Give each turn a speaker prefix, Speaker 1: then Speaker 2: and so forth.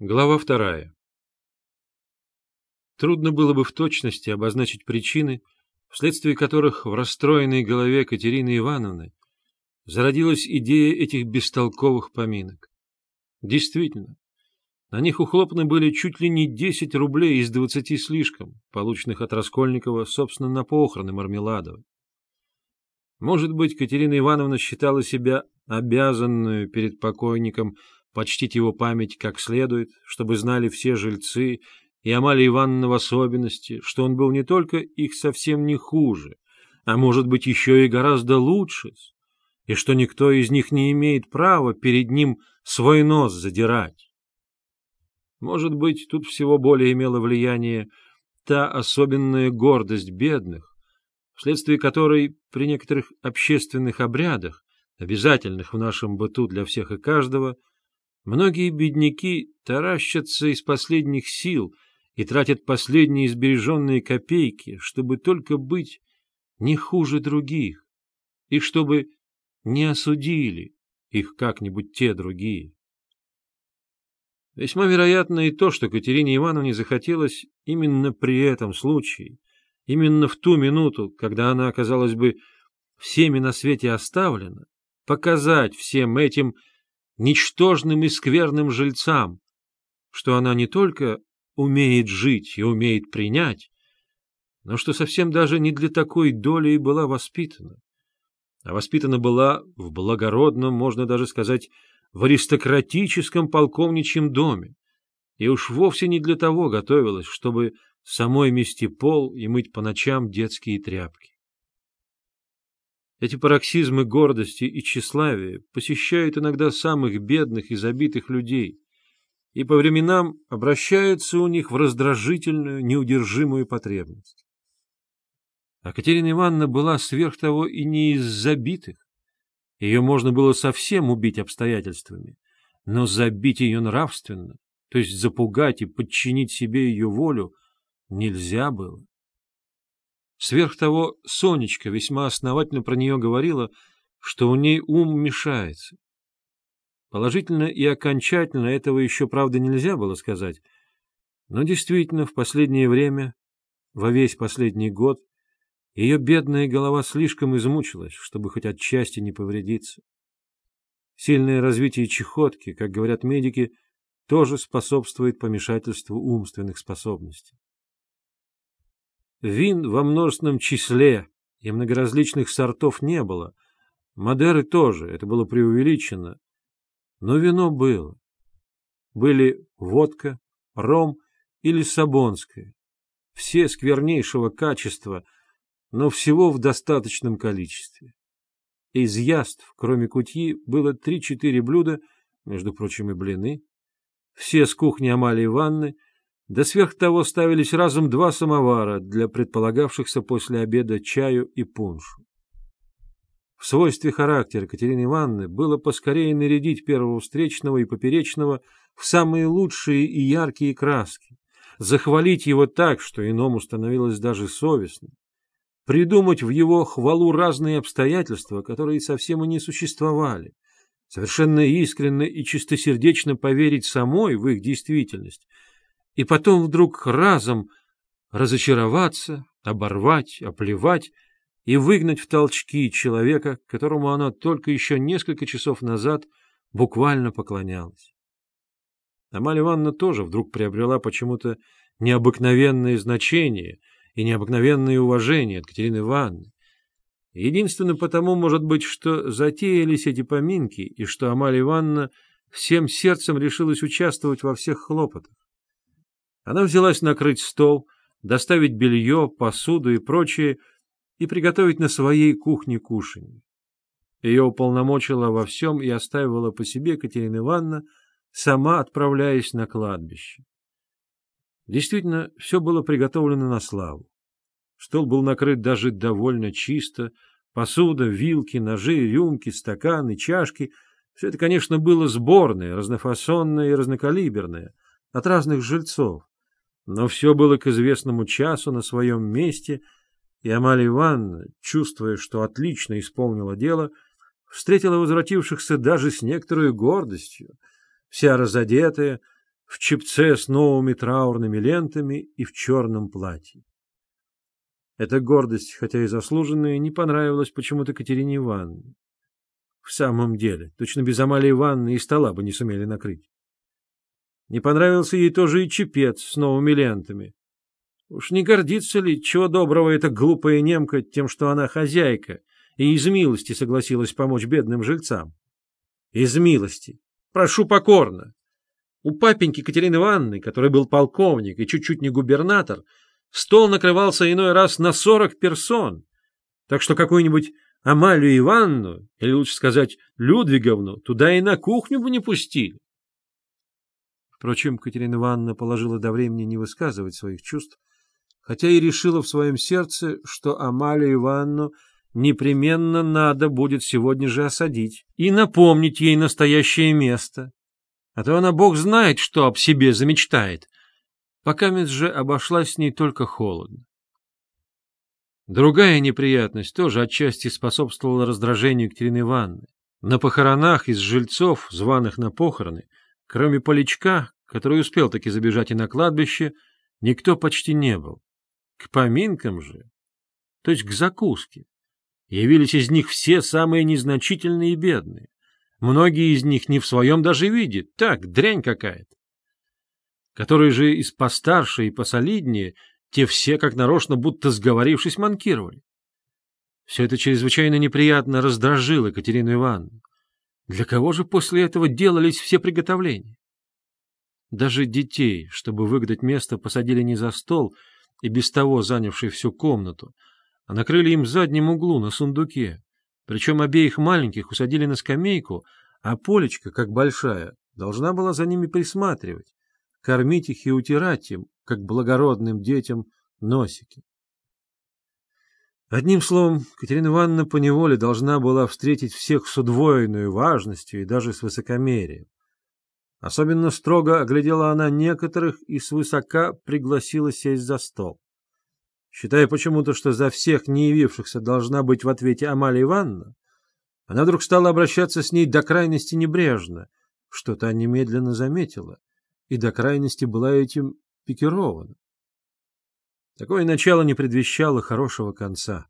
Speaker 1: Глава вторая. Трудно было бы в точности обозначить причины, вследствие которых в расстроенной голове Катерины Ивановны зародилась идея этих бестолковых поминок. Действительно, на них ухлопаны были чуть ли не десять рублей из двадцати слишком, полученных от Раскольникова, собственно, на похороны Мармеладова. Может быть, Катерина Ивановна считала себя обязанную перед покойником почтить его память как следует, чтобы знали все жильцы, и Амалия Ивановна в особенности, что он был не только их совсем не хуже, а может быть еще и гораздо лучше, и что никто из них не имеет права перед ним свой нос задирать. Может быть, тут всего более имело влияние та особенная гордость бедных, вследствие которой при некоторых общественных обрядах, обязательных в нашем быту для всех и каждого, Многие бедняки таращатся из последних сил и тратят последние сбереженные копейки, чтобы только быть не хуже других, и чтобы не осудили их как-нибудь те другие. Весьма вероятно и то, что Катерине Ивановне захотелось именно при этом случае, именно в ту минуту, когда она оказалась бы всеми на свете оставлена, показать всем этим ничтожным и скверным жильцам, что она не только умеет жить и умеет принять, но что совсем даже не для такой доли и была воспитана. А воспитана была в благородном, можно даже сказать, в аристократическом полковничьем доме, и уж вовсе не для того готовилась, чтобы самой мести пол и мыть по ночам детские тряпки. Эти пароксизмы гордости и тщеславия посещают иногда самых бедных и забитых людей и по временам обращаются у них в раздражительную, неудержимую потребность. А Катерина Ивановна была сверх того и не из забитых. Ее можно было совсем убить обстоятельствами, но забить ее нравственно, то есть запугать и подчинить себе ее волю, нельзя было. Сверх того, Сонечка весьма основательно про нее говорила, что у ней ум мешается. Положительно и окончательно этого еще, правда, нельзя было сказать, но действительно в последнее время, во весь последний год, ее бедная голова слишком измучилась, чтобы хоть отчасти не повредиться. Сильное развитие чехотки, как говорят медики, тоже способствует помешательству умственных способностей. Вин во множественном числе и многоразличных сортов не было. Мадеры тоже, это было преувеличено. Но вино было. Были водка, ром или сабонское. Все сквернейшего качества, но всего в достаточном количестве. Из яств, кроме кутьи, было три-четыре блюда, между прочим, и блины. Все с кухни Амалии Ивановны — да сверх того ставились разом два самовара для предполагавшихся после обеда чаю и пуншу. В свойстве характера Катерины Ивановны было поскорее нарядить первого встречного и поперечного в самые лучшие и яркие краски, захвалить его так, что иному становилось даже совестно, придумать в его хвалу разные обстоятельства, которые совсем и не существовали, совершенно искренне и чистосердечно поверить самой в их действительность, и потом вдруг разом разочароваться, оборвать, оплевать и выгнать в толчки человека, которому она только еще несколько часов назад буквально поклонялась. Амалия Ивановна тоже вдруг приобрела почему-то необыкновенное значение и необыкновенное уважение от Катерины Ивановны. Единственно потому, может быть, что затеялись эти поминки, и что Амалия Ивановна всем сердцем решилась участвовать во всех хлопотах. Она взялась накрыть стол, доставить белье, посуду и прочее и приготовить на своей кухне кушанье. Ее уполномочила во всем и оставила по себе Катерина Ивановна, сама отправляясь на кладбище. Действительно, все было приготовлено на славу. Стол был накрыт даже довольно чисто, посуда, вилки, ножи, рюмки, стаканы, чашки — все это, конечно, было сборное, разнофасонное и разнокалиберное, от разных жильцов. Но все было к известному часу на своем месте, и Амалия Ивановна, чувствуя, что отлично исполнила дело, встретила возвратившихся даже с некоторой гордостью, вся разодетая, в чепце с новыми траурными лентами и в черном платье. Эта гордость, хотя и заслуженная, не понравилась почему-то Катерине Ивановне. В самом деле, точно без Амалии Ивановны и стола бы не сумели накрыть. Не понравился ей тоже и чепец с новыми лентами. Уж не гордится ли, чего доброго эта глупая немка тем, что она хозяйка, и из милости согласилась помочь бедным жильцам? Из милости. Прошу покорно. У папеньки Катерины Ивановны, который был полковник и чуть-чуть не губернатор, стол накрывался иной раз на сорок персон, так что какую-нибудь Амалию Ивановну, или лучше сказать Людвиговну, туда и на кухню бы не пустили. Впрочем, Катерина Ивановна положила до времени не высказывать своих чувств, хотя и решила в своем сердце, что Амалию Ивановну непременно надо будет сегодня же осадить и напомнить ей настоящее место. А то она бог знает, что об себе замечтает. Пока же обошлась с ней только холодно. Другая неприятность тоже отчасти способствовала раздражению Екатерины Ивановны. На похоронах из жильцов, званых на похороны, кроме Поличка, который успел таки забежать и на кладбище, никто почти не был. К поминкам же, то есть к закуске, явились из них все самые незначительные и бедные. Многие из них не в своем даже виде, так, дрянь какая-то. Которые же из постарше и посолиднее, те все, как нарочно, будто сговорившись, манкировали. Все это чрезвычайно неприятно раздражило Екатерину Ивановну. Для кого же после этого делались все приготовления? Даже детей, чтобы выгадать место, посадили не за стол и без того занявший всю комнату, а накрыли им в заднем углу на сундуке. Причем обеих маленьких усадили на скамейку, а Полечка, как большая, должна была за ними присматривать, кормить их и утирать им, как благородным детям, носики. Одним словом, Катерина Ивановна поневоле должна была встретить всех с удвоенной важностью и даже с высокомерием. Особенно строго оглядела она некоторых и свысока пригласила сесть за стол. Считая почему-то, что за всех не явившихся должна быть в ответе Амалия Ивановна, она вдруг стала обращаться с ней до крайности небрежно, что та немедленно заметила, и до крайности была этим пикирована. Такое начало не предвещало хорошего конца.